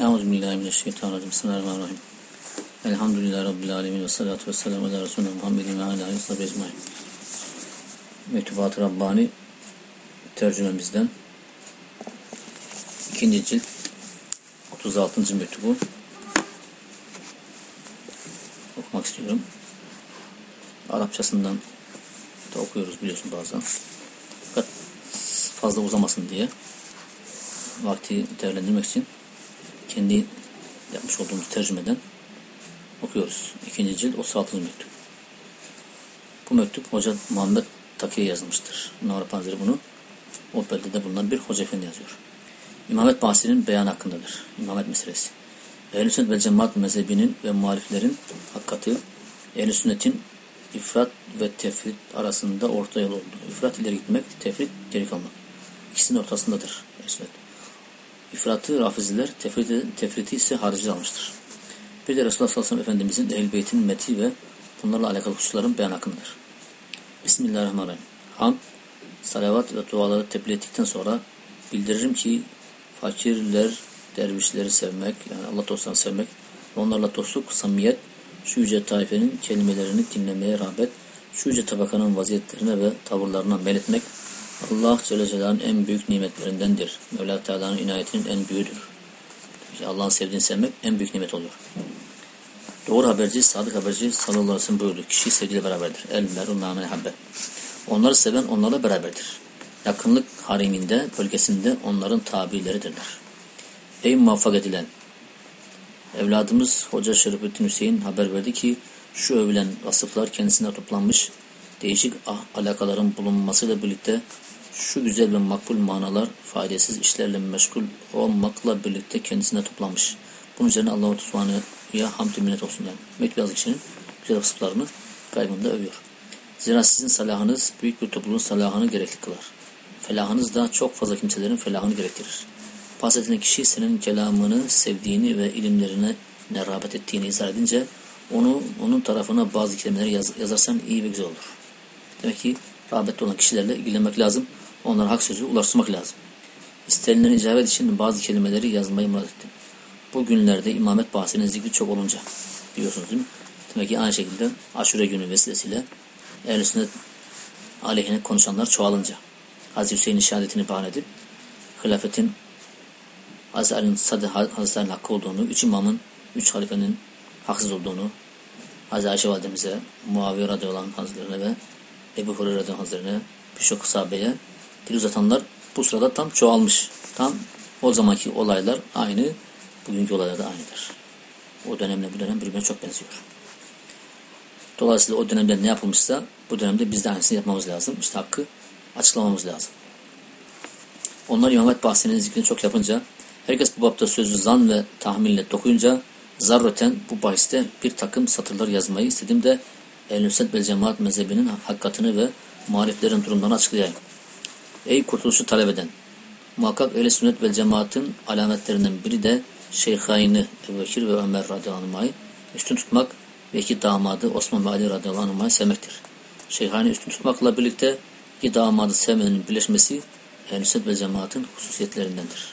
Euzubillahimineşşeytanirracim. Bismillahirrahmanirrahim. Elhamdülillahi Rabbil alemin ve salatu ve selamu ala Resulüne Muhammedin ve ala aleyhi ecmain. Mektubat-ı Rabbani tercümemizden ikinci cilt 36. mektubu okumak istiyorum. Arapçasından da okuyoruz biliyorsun bazen. Fakat fazla uzamasın diye vakti değerlendirmek için kendi yapmış olduğumuz tercümeden okuyoruz. İkinci cilt 36. mektup. Bu mektup Hoca Muhammed Taki'ye yazılmıştır. Navrapan Hazretleri bunu o beldede bulunan bir hoca efendi yazıyor. İmamet bahsinin beyan hakkındadır. İmamet meselesi. Ehl-i Sünnet ve Cemaat mezhebinin ve muhaliflerin hakikati Ehl-i Sünnet'in ifrat ve tefrit arasında orta yol oldu. İfrat ileri gitmek, tefrit geri kalmak. İkisinin ortasındadır Ehl-i Sünnet. İfratı rafiziler, tefriti, tefriti ise harici almıştır. Bir de Resulullah sallallahu aleyhi ve sellem Efendimizin ehl beytin meti ve bunlarla alakalı hususların beyan hakkındadır. Bismillahirrahmanirrahim. Ham, salavat ve duaları tebliğ ettikten sonra bildiririm ki fakirler, dervişleri sevmek, yani Allah dostlarını sevmek onlarla dostluk, samimiyet, şu yüce taifenin kelimelerini dinlemeye rağbet, şu yüce tabakanın vaziyetlerine ve tavırlarına meletmek, Allah Celle Celaluhu'nun en büyük nimetlerindendir. Mevla Teala'nın inayetinin en büyüğüdür. İşte Allah'ın sevdiğini sevmek en büyük nimet oluyor. Doğru haberci, sadık haberci sallallahu aleyhi ve sellem buyurdu. Kişi sevgiyle beraberdir. El merun namene habbe. Onları seven onlarla beraberdir. Yakınlık hariminde, bölgesinde onların tabileridirler. Ey muvaffak edilen! Evladımız Hoca Şerifettin Hüseyin haber verdi ki şu övülen vasıflar kendisine toplanmış değişik ah, alakaların bulunmasıyla birlikte şu güzel ve makbul manalar faydasız işlerle meşgul olmakla birlikte kendisine toplanmış. Bunun üzerine Allah-u Teala'ya hamdü minnet olsun yani. Mektup yazık kişinin güzel vasıflarını kaybında övüyor. Zira sizin salahınız büyük bir topluluğun salahını gerekli kılar. Felahınız da çok fazla kimselerin felahını gerektirir. Bahsedilen kişi senin kelamını sevdiğini ve ilimlerine ne rağbet ettiğini izah edince onu onun tarafına bazı kelimeleri yaz, yazarsan iyi ve güzel olur. Demek ki rağbetli olan kişilerle ilgilenmek lazım. Onlara hak sözü ulaştırmak lazım. İstenilen icabet için bazı kelimeleri yazmayı murat ettim. Bu günlerde imamet bahsinin zikri çok olunca biliyorsunuz değil mi? Demek ki aynı şekilde aşure günü vesilesiyle ehl sünnet aleyhine konuşanlar çoğalınca Hazreti Hüseyin'in şehadetini bahane edip hilafetin Hazreti Ali'nin Sadı Hazretleri'nin hakkı olduğunu, üç imamın, üç halifenin haksız olduğunu Hazreti Ayşe validemize, Muaviye radıyallahu anh hazretlerine ve Ebu Hureyre'den Hazretlerine, birçok sahabeye dil uzatanlar bu sırada tam çoğalmış. Tam o zamanki olaylar aynı, bugünkü olaylar da aynıdır. O dönemle bu dönem birbirine çok benziyor. Dolayısıyla o dönemde ne yapılmışsa bu dönemde biz de aynısını yapmamız lazım. İşte hakkı açıklamamız lazım. Onlar imamet bahsinin zikrini çok yapınca, herkes bu bapta sözü zan ve tahminle dokuyunca, zarreten bu bahiste bir takım satırlar yazmayı istedim de Ehl-i Sünnet Cemaat mezhebinin hakikatini ve muhaliflerin durumlarını açıklayayım. Ey kurtuluşu talep eden! Muhakkak Ehl-i Sünnet ve Cemaat'ın alametlerinden biri de Şeyhaini Ebu ve Ömer radıyallahu anh'ı üstün tutmak ve iki damadı Osman ve Ali radıyallahu anh'ı sevmektir. Şeyhaini üstün tutmakla birlikte iki damadı sevmenin birleşmesi Ehl-i Sünnet ve Cemaat'ın hususiyetlerindendir.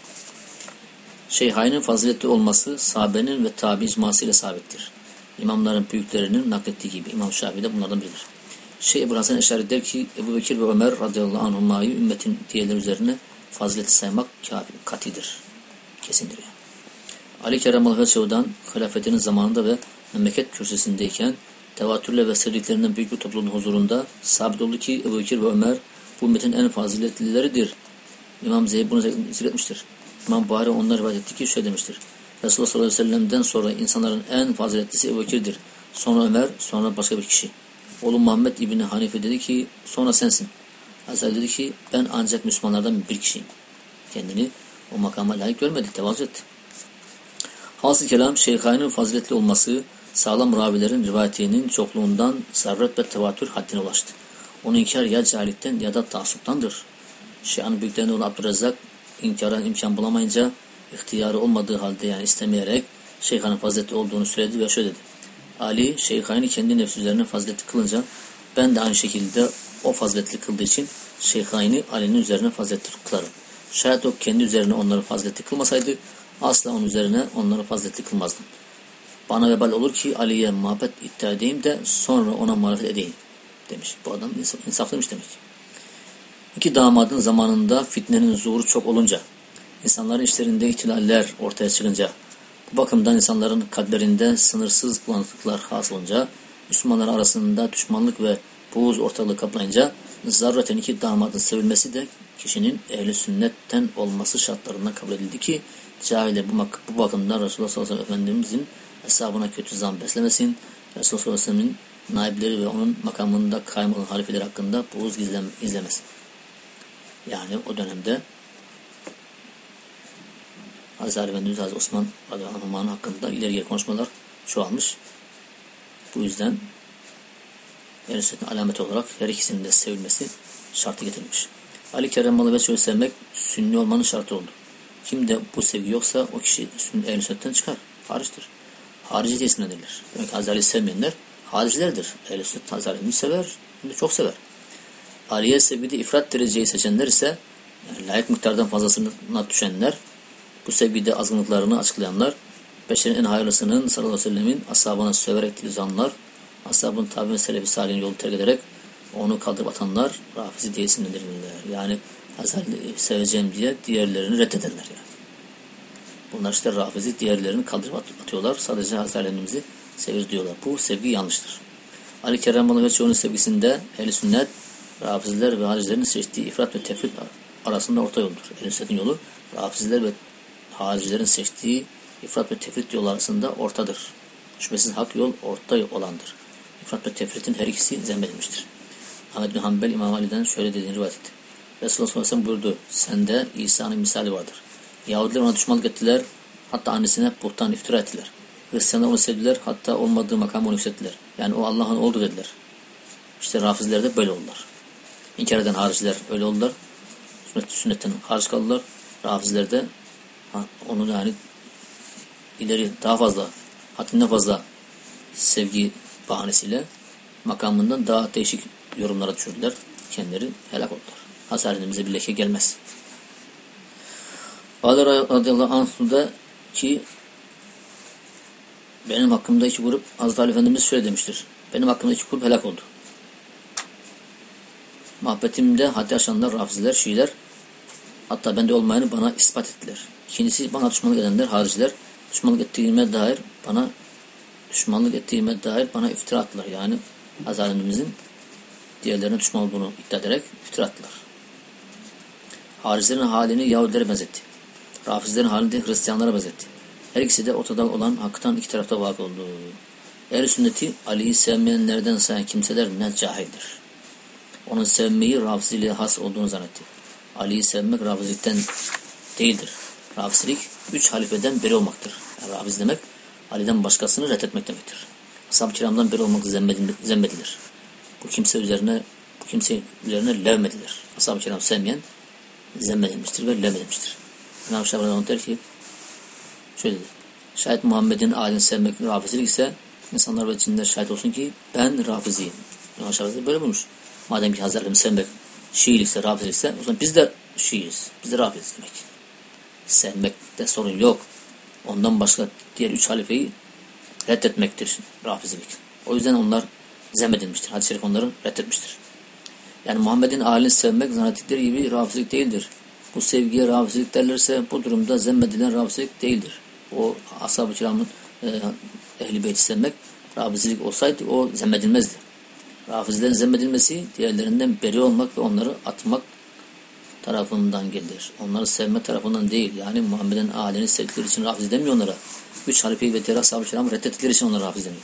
Şeyhainin faziletli olması sahabenin ve tabi icmasıyla sabittir. İmamların büyüklerinin naklettiği gibi İmam Şafii de bunlardan biridir. Şeyh Ebu Hasan Eşari der ki Ebu Bekir ve Ömer radıyallahu anhumayı ümmetin diğerleri üzerine fazileti saymak kafi, katidir. Kesindir yani. Ali Kerem Alhaçev'dan hilafetinin zamanında ve memleket kürsüsündeyken tevatürle ve sevdiklerinden büyük bir topluluğun huzurunda sabit oldu ki Ebu Bekir ve Ömer bu ümmetin en faziletlileridir. İmam Zeyd bunu zikretmiştir. İmam Buhari onlar rivayet etti ki şöyle demiştir. Resulullah sallallahu aleyhi ve sellem'den sonra insanların en faziletlisi Ebu Bekir'dir. Sonra Ömer, sonra başka bir kişi. Oğlum Muhammed İbni Hanife dedi ki sonra sensin. Hazreti dedi ki ben ancak Müslümanlardan bir kişiyim. Kendini o makama layık görmedi, tevazu etti. Hasıl kelam şeyhayının faziletli olması sağlam ravilerin rivayetinin çokluğundan sarret ve tevatür haddine ulaştı. Onu inkar ya cahillikten ya da taassuptandır. Şeyhanın büyüklerinden olan Abdurrezzak inkara imkan bulamayınca ihtiyarı olmadığı halde yani istemeyerek şeyhanın faziletli olduğunu söyledi ve şöyle dedi. Ali şeyhani kendi nefsi üzerine faziletli kılınca ben de aynı şekilde o faziletli kıldığı için şeyhani Ali'nin üzerine faziletli kılarım. Şayet o kendi üzerine onları faziletli kılmasaydı asla onun üzerine onları faziletli kılmazdım. Bana vebal olur ki Ali'ye muhabbet iddia edeyim de sonra ona muhalefet edeyim demiş. Bu adam insaf, insaflıymış demek. İki damadın zamanında fitnenin zuhuru çok olunca, insanların işlerinde ihtilaller ortaya çıkınca, bakımdan insanların kalplerinde sınırsız bulanıklıklar hasılınca, Müslümanlar arasında düşmanlık ve buğuz ortalığı kaplayınca, zarraten iki damadın sevilmesi de kişinin ehli sünnetten olması şartlarından kabul edildi ki, cahile bu, bu bakımdan Resulullah sallallahu aleyhi ve sellem Efendimizin hesabına kötü zan beslemesin, Resulullah sallallahu aleyhi ve sellem'in naibleri ve onun makamında kaym olan halifeler hakkında buğuz gizlem, izlemesin. Yani o dönemde Ali Efendimiz Hazreti Osman radıyallahu hakkında ileri geri konuşmalar çoğalmış. Bu yüzden Ehl-i alameti olarak her ikisinin de sevilmesi şartı getirilmiş. Ali Kerremalı ve şöyle sevmek sünni olmanın şartı oldu. Kimde bu sevgi yoksa o kişi ehl-i sünnetten çıkar. Hariçtir. Harici diye isimlendirilir. Demek Hazreti sevmeyenler haricilerdir. Ehl-i sünnet Hazreti sever, hem de çok sever. Aliye sevgide ifrat dereceyi seçenler ise yani layık miktardan fazlasına düşenler, bu sevgide azınlıklarını açıklayanlar, beşerin en hayırlısının sallallahu aleyhi ve sellemin ashabına söverek tilzanlar, ashabın tabi ve selefi salihin yolu terk ederek onu kaldırıp atanlar rafizi diye isimlendirilirler. Yani Hazreti seveceğim diye diğerlerini reddedenler yani. Bunlar işte rafizi diğerlerini kaldırıp atıyorlar. Sadece Hazretlerimizi sevir diyorlar. Bu sevgi yanlıştır. Ali Kerem ve çoğunun sevgisinde ehl sünnet Rafiziler ve haricilerin seçtiği ifrat ve tefrit arasında orta yoldur. ehl yolu Rafiziler ve haricilerin seçtiği ifrat ve tefrit yolu arasında ortadır. Şüphesiz hak yol orta olandır. İfrat ve tefritin her ikisi zemmedilmiştir. Ahmet bin Hanbel İmam Ali'den şöyle dediğini rivayet etti. Resulullah sallallahu aleyhi ve buyurdu. Sende İsa'nın misali vardır. Yahudiler ona düşmanlık ettiler. Hatta annesine buhtan iftira ettiler. Hristiyanlar onu sevdiler. Hatta olmadığı makamı onu yükselttiler. Yani o Allah'ın oldu dediler. İşte Rafizler de böyle oldular. İnkar eden hariciler öyle oldular. Sünnet, sünnetten hariç kaldılar. Rafizler de onu yani ileri daha fazla haddinden fazla sevgi bahanesiyle makamından daha değişik yorumlara düşürdüler. Kendileri helak oldular. Hasaretimize bir leke gelmez. Ali radıyallahu anh'da ki benim hakkımda iki grup Hazreti Ali Efendimiz şöyle demiştir. Benim hakkımda iki grup helak oldu. Muhabbetimde haddi aşanlar, rafiziler, şiiler hatta bende olmayanı bana ispat ettiler. İkincisi bana düşmanlık edenler, hariciler düşmanlık ettiğime dair bana düşmanlık ettiğime dair bana iftira attılar. Yani Hazretimizin diğerlerine düşman olduğunu iddia ederek iftira attılar. Haricilerin halini Yahudilere benzetti. Rafizlerin halini de Hristiyanlara benzetti. Her ikisi de ortada olan haktan iki tarafta vakı oldu. Ehl-i sünneti Ali'yi sevmeyenlerden sayan kimseler ne cahildir. Onun sevmeyi rafiziliğe has olduğunu zannetti. Ali'yi sevmek rafizilikten değildir. Rafizilik üç halifeden biri olmaktır. Yani rafiz demek Ali'den başkasını reddetmek demektir. Ashab-ı kiramdan biri olmak zemmedilir. Bu kimse üzerine bu kimse üzerine levmedilir. Ashab-ı kiram sevmeyen zemmedilmiştir ve levmedilmiştir. İmam Şafii der ki şöyle dedi. Şayet Muhammed'in alini sevmek rafizilik ise insanlar ve cinler şahit olsun ki ben rafiziyim. İmam Şafii böyle bulmuş. Madem ki Hazretlerimiz sevmek Şiilikse, Rafizilikse o zaman biz de Şiiyiz. Biz de Rafiziz demek. Sevmekte sorun yok. Ondan başka diğer üç halifeyi reddetmektir Rafizilik. O yüzden onlar zemmedilmiştir. Hadis-i şerif onları reddetmiştir. Yani Muhammed'in ailini sevmek zannettikleri gibi rafizilik değildir. Bu sevgiye rafizilik derlerse bu durumda zemmedilen rafizilik değildir. O ashab-ı kiramın e, ehli beyti sevmek rafizilik olsaydı o zemmedilmezdi. Rafizilerin zemmedilmesi diğerlerinden beri olmak ve onları atmak tarafından gelir. Onları sevme tarafından değil. Yani Muhammed'in aileni sevdikleri için rafiz demiyor onlara. Üç halife ve diğer ashab-ı kiramı reddettikleri için onlara rafiz deniyor.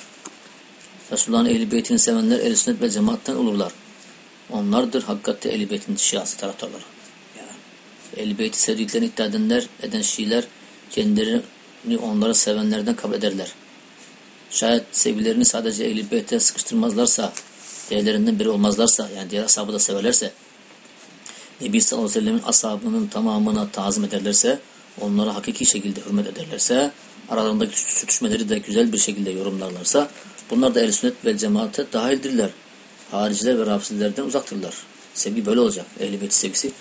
Resulullah'ın ehli beytini sevenler ehl sünnet ve cemaatten olurlar. Onlardır hakikatte ehli beytin şiası taraftarları. Yani, ehli beyti sevdiklerini iddia edenler, eden Şiiler kendilerini onları sevenlerden kabul ederler. Şayet sevgilerini sadece ehli beyte sıkıştırmazlarsa değerlerinden biri olmazlarsa yani diğer ashabı da severlerse Nebi sallallahu aleyhi ve sellemin ashabının tamamına tazim ederlerse onlara hakiki şekilde hürmet ederlerse aralarındaki sürtüşmeleri de güzel bir şekilde yorumlarlarsa bunlar da el sünnet ve cemaate dahildirler. Hariciler ve rafsilerden uzaktırlar. Sevgi böyle olacak. Ehl-i sevgisi,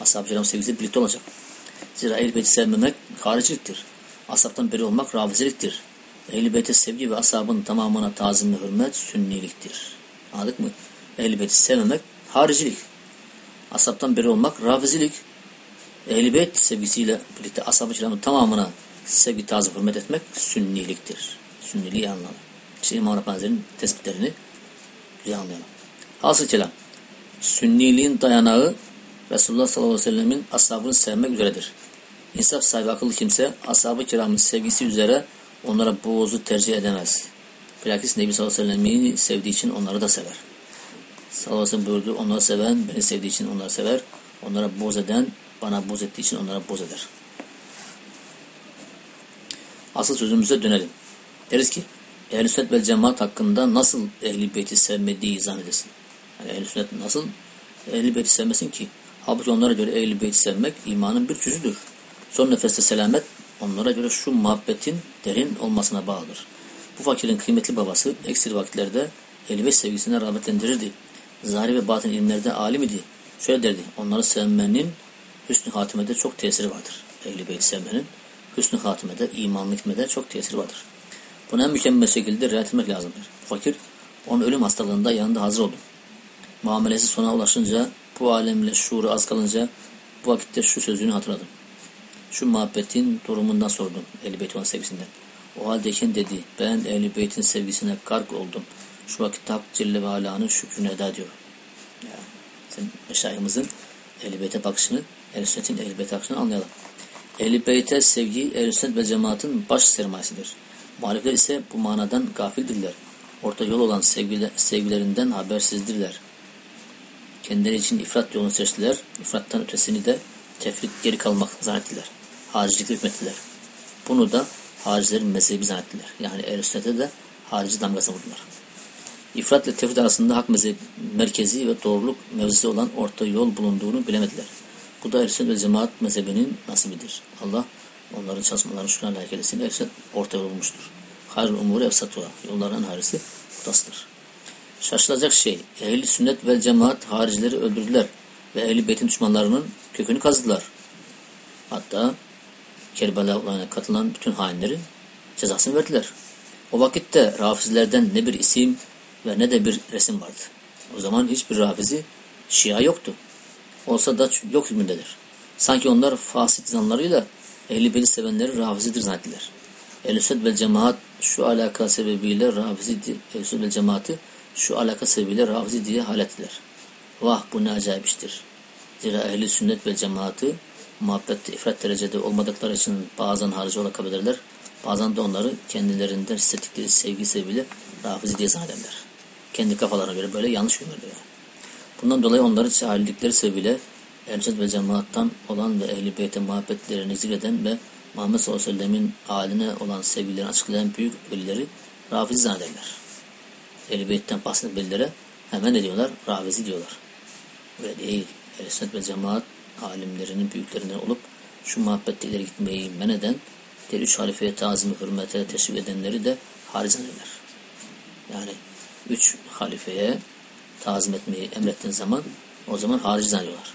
ashab-ı kiram sevgisi birlikte olacak. Zira ehl-i sevmemek hariciliktir. Asaptan beri olmak rafiziliktir. Ehl-i Beyt'e sevgi ve asabın tamamına tazim ve hürmet sünniliktir. Anladık mı? Ehl-i Beyt'i sevmemek haricilik. Asaptan beri olmak rafizilik. Ehl-i Beyt sevgisiyle birlikte ashab-ı kiramın tamamına sevgi, tazim, hürmet etmek sünniliktir. Sünniliği anlayalım. İşte İmam Rabbani'nin tespitlerini güzel anlayalım. Hasıl kelam. Sünniliğin dayanağı Resulullah sallallahu aleyhi ve sellemin ashabını sevmek üzeredir. İnsaf sahibi akıllı kimse ashab-ı kiramın sevgisi üzere onlara boğuzu tercih edemez. Bilakis Nebi sallallahu aleyhi ve sellem'i sevdiği için onları da sever. Sallallahu aleyhi ve sellem buyurdu, onları seven beni sevdiği için onları sever. Onlara boz eden bana boz ettiği için onlara boz eder. Asıl sözümüze dönelim. Deriz ki ehl sünnet ve cemaat hakkında nasıl ehl-i beyti sevmediği zannedesin. Yani ehl sünnet nasıl ehl-i beyti sevmesin ki? Halbuki onlara göre ehl-i beyti sevmek imanın bir cüzüdür. Son nefeste selamet onlara göre şu muhabbetin derin olmasına bağlıdır. Bu fakirin kıymetli babası eksir vakitlerde ehl-i beyt sevgisine rağbetlendirirdi. Zahiri ve batın ilimlerde alim idi. Şöyle derdi, onları sevmenin hüsnü hatimede çok tesiri vardır. Ehl-i sevmenin hüsnü hatimede, imanlı gitmede çok tesiri vardır. Bunu en mükemmel şekilde riayet etmek lazımdır. Fakir, onun ölüm hastalığında yanında hazır oldu. Muamelesi sona ulaşınca, bu alemle şuuru az kalınca, bu vakitte şu sözünü hatırladım. Şu muhabbetin durumundan sordum Ehl-i Beyt olan sevgisinden. O haldeyken dedi, ben Ehl-i Beyt'in sevgisine kark oldum. Şu vakitte Hak Celle ve Ala'nın şükrünü eda ediyorum. Ya, sen meşayihimizin Ehl-i Beyt'e bakışını, Ehl-i Sünnet'in Ehl-i Beyt'e bakışını anlayalım. Ehl-i Beyt'e sevgi Ehl-i Sünnet ve cemaatin baş sermayesidir. Muhalifler ise bu manadan gafildirler. Orta yol olan sevgile, sevgilerinden habersizdirler. Kendileri için ifrat yolunu seçtiler. İfrattan ötesini de tefrit geri kalmak zannettiler. Haricilikle hükmettiler. Bunu da haricilerin mezhebi zannettiler. Yani ehl sünnete de harici damgası vurdular. İfrat ile tefrit arasında hak mezhebi, merkezi ve doğruluk mevzisi olan orta yol bulunduğunu bilemediler. Bu da ehl ve cemaat mezhebinin nasibidir. Allah onların çalışmalarını şuna layık eylesin. Ehl orta yol bulmuştur. Hayrul umuru efsatuha. Yolların harisi burasıdır. Şaşılacak şey, ehli sünnet ve cemaat haricileri öldürdüler ve ehli beytin düşmanlarının kökünü kazdılar. Hatta Kerbela olayına katılan bütün hainlerin cezasını verdiler. O vakitte rafizlerden ne bir isim ve ne de bir resim vardı. O zaman hiçbir rafizi şia yoktu. Olsa da yok hükmündedir. Sanki onlar fasit zanlarıyla ehli beyt sevenleri rafizidir zannettiler. Ehl-i ve cemaat şu alaka sebebiyle rafizi, ehl ve cemaati şu alaka sebebiyle rafizi diye halettiler. Vah bu ne acayip iştir. Zira ehli sünnet ve cemaati muhabbette ifrat derecede olmadıkları için bazen harici ederler. Bazen de onları kendilerinden hissettikleri sevgi sebebiyle rafizi diye zannederler. Kendi kafalarına göre böyle yanlış görürler. Bundan dolayı onları cahillikleri sebebiyle ehl ve cemaattan olan ve ehli beyte muhabbetlerini zikreden ve Muhammed sallallahu aleyhi ve sellemin haline olan sevgilerini açıklayan büyük velileri rafizi zannederler. Ehl-i Beyt'ten bahseden velilere hemen ne diyorlar? Rafizi diyorlar. Öyle değil. ehl ve cemaat alimlerinin büyüklerinden olup şu muhabbette ileri gitmeyi men eden diğer üç halifeye tazimi hürmete teşvik edenleri de hariç ederler. Yani üç halifeye tazim etmeyi emrettiğin zaman o zaman harici zannediyorlar.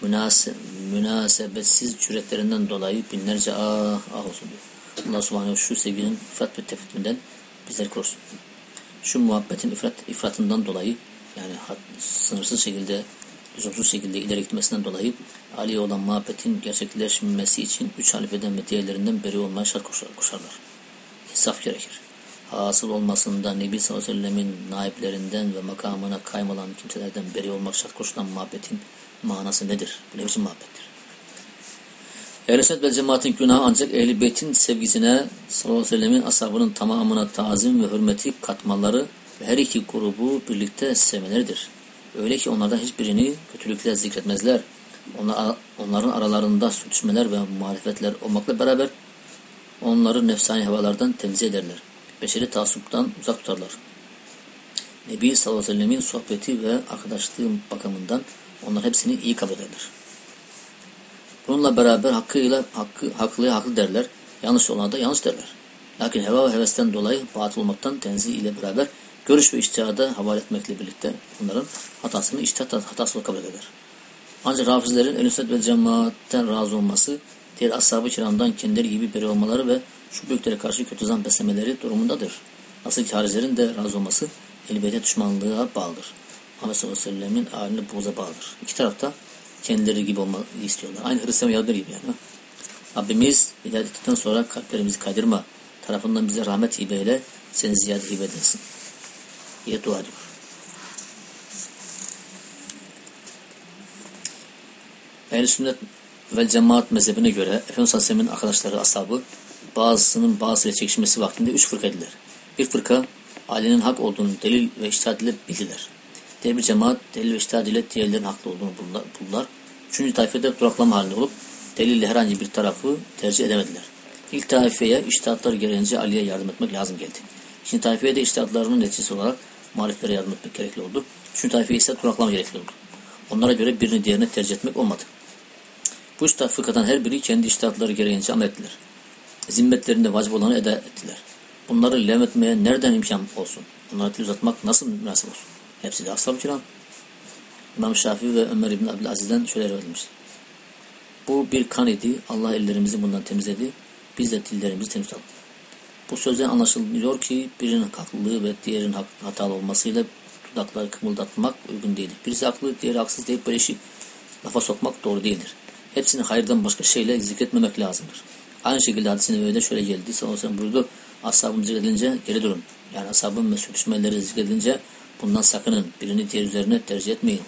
Münase, münasebetsiz cüretlerinden dolayı binlerce ah ah olsun diyor. Allah subhanehu şu sevginin ifrat ve tefritinden bizleri korusun. Şu muhabbetin ifrat, ifratından dolayı yani sınırsız şekilde lüzumsuz şekilde ileri gitmesinden dolayı Ali'ye olan muhabbetin gerçekleşmesi için üç halifeden ve diğerlerinden beri olmaya şart koşarlar. İnsaf gerekir. Hasıl olmasında Nebi sallallahu aleyhi ve sellemin naiplerinden ve makamına kaymalan kimselerden beri olmak şart koşulan muhabbetin manası nedir? Bu ne biçim muhabbettir? Ehl-i ve cemaatin günahı ancak ehl beytin sevgisine sallallahu aleyhi ve sellemin ashabının tamamına tazim ve hürmeti katmaları ve her iki grubu birlikte sevmeleridir. Öyle ki onlardan hiçbirini kötülükle zikretmezler. Onlar, onların aralarında sürtüşmeler ve muhalefetler olmakla beraber onları nefsani havalardan tenzih ederler. Beşeri taassuptan uzak tutarlar. Nebi sallallahu aleyhi ve sellemin sohbeti ve arkadaşlığı bakımından onlar hepsini iyi kabul ederler. Bununla beraber hakkıyla hakkı, haklıya haklı derler. Yanlış olana da yanlış derler. Lakin heva ve hevesten dolayı batıl olmaktan tenzih ile beraber görüş ve iştihada havale etmekle birlikte onların hatasını iştihat hatası kabul eder. Ancak rafizlerin el ve cemaatten razı olması diğer ashab-ı kiramdan kendileri gibi beri olmaları ve şu büyüklere karşı kötü zan beslemeleri durumundadır. Nasıl ki haricilerin de razı olması elbette düşmanlığa bağlıdır. Muhammed sallallahu aleyhi ve sellemin haline buğza bağlıdır. İki tarafta kendileri gibi olmayı istiyorlar. Aynı Hristiyan ve Yahudiler gibi yani. Rabbimiz hidayet ettikten sonra kalplerimizi kaydırma. Tarafından bize rahmet hibeyle seni ziyade hibe edesin. Diye dua ediyor. Ehl-i sünnet ve cemaat mezhebine göre Efendimiz Aleyhisselam'ın arkadaşları, ashabı bazısının bazısıyla çekişmesi vaktinde üç fırka ediler. Bir fırka Ali'nin hak olduğunu delil ve iştahat ile bildiler. Diğer bir cemaat delil ve iştahat ile diğerlerinin haklı olduğunu buldular. Üçüncü taifede duraklama halinde olup delille herhangi bir tarafı tercih edemediler. İlk taifeye iştahatlar gereğince Ali'ye yardım etmek lazım geldi. İkinci taifeye de iştahatlarının neticesi olarak muhaliflere yardım etmek gerekli oldu. Üçüncü taifeye ise duraklama gerekli oldu. Onlara göre birini diğerine tercih etmek olmadı. Bu üç fıkhadan her biri kendi iştahatları gereğince amel ettiler. Zimmetlerinde vacip olanı eda ettiler. Bunları lem etmeye nereden imkan olsun? Onlara dil uzatmak nasıl münasip olsun? Hepsi de ashab-ı kiram. İmam Şafii ve Ömer İbni Abdülaziz'den şöyle edilmiştir. Bu bir kan idi. Allah ellerimizi bundan temizledi. Biz de dillerimizi temiz tutalım. Bu sözden anlaşılıyor ki birinin haklılığı ve diğerinin hatalı olmasıyla dudakları kımıldatmak uygun değildir. Birisi haklı, diğeri haksız deyip böyle işi lafa sokmak doğru değildir. Hepsini hayırdan başka şeyle zikretmemek lazımdır. Aynı şekilde hadisinde böyle şöyle geldi. Sallallahu aleyhi ve sellem buyurdu. Ashabım zikredilince geri durun. Yani ashabın ve sürtüşmeleri zikredilince bundan sakının. Birini diğer üzerine tercih etmeyin.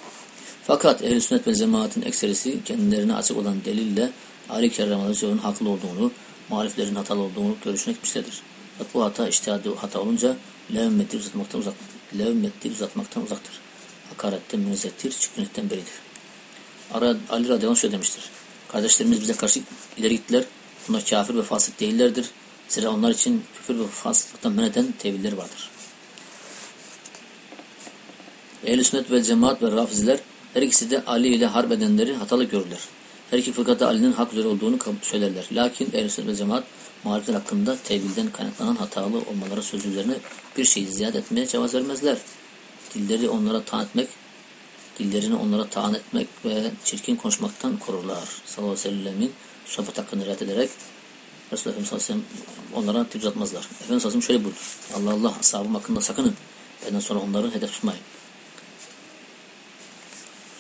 Fakat ehl sünnet ve cemaatin ekserisi kendilerine açık olan delille Ali Kerram Aleyhisselam'ın haklı olduğunu, muhaliflerin hatalı olduğunu görüşüne gitmişlerdir. Fakat bu hata iştihadi hata olunca levmettir uzatmaktan uzak, levmettir uzatmaktan uzaktır. Hakaretten münezettir, çıkınlıktan beridir. Ara, Ali Radyalan şöyle demiştir. Kardeşlerimiz bize karşı ileri gittiler. Bunlar kafir ve fasık değillerdir. Zira onlar için küfür ve fasıklıktan men eden tevilleri vardır. Ehl-i sünnet ve cemaat ve rafiziler her ikisi de Ali ile harp edenleri hatalı görürler. Her iki fırkada Ali'nin hak üzere olduğunu söylerler. Lakin ehl sünnet ve cemaat muhalifler hakkında tevilden kaynaklanan hatalı olmaları sözü üzerine bir şey ziyade etmeye cevaz vermezler. Dilleri onlara taan etmek, dillerini onlara taan etmek ve çirkin konuşmaktan korurlar. Sallallahu aleyhi ve sellemin sohbet hakkını riayet ederek Resulullah Efendimiz sallallahu aleyhi ve sellem onlara dil uzatmazlar. Efendimiz sallallahu şöyle buyurdu. Allah Allah ashabım hakkında sakının. Benden sonra onları hedef tutmayın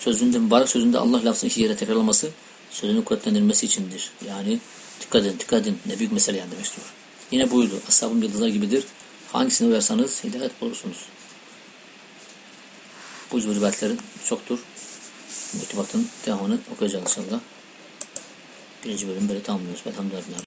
sözünde mübarek sözünde Allah lafzını iki yere tekrarlaması sözünün kuvvetlendirilmesi içindir. Yani dikkat edin, dikkat edin. Ne büyük mesele yani demek istiyor. Yine buyurdu. Ashabım yıldızlar gibidir. Hangisine uyarsanız hidayet bulursunuz. Bu rivayetlerin çoktur. Mektubatın devamını okuyacağız inşallah. Birinci bölüm böyle tamamlıyoruz. Elhamdülillah.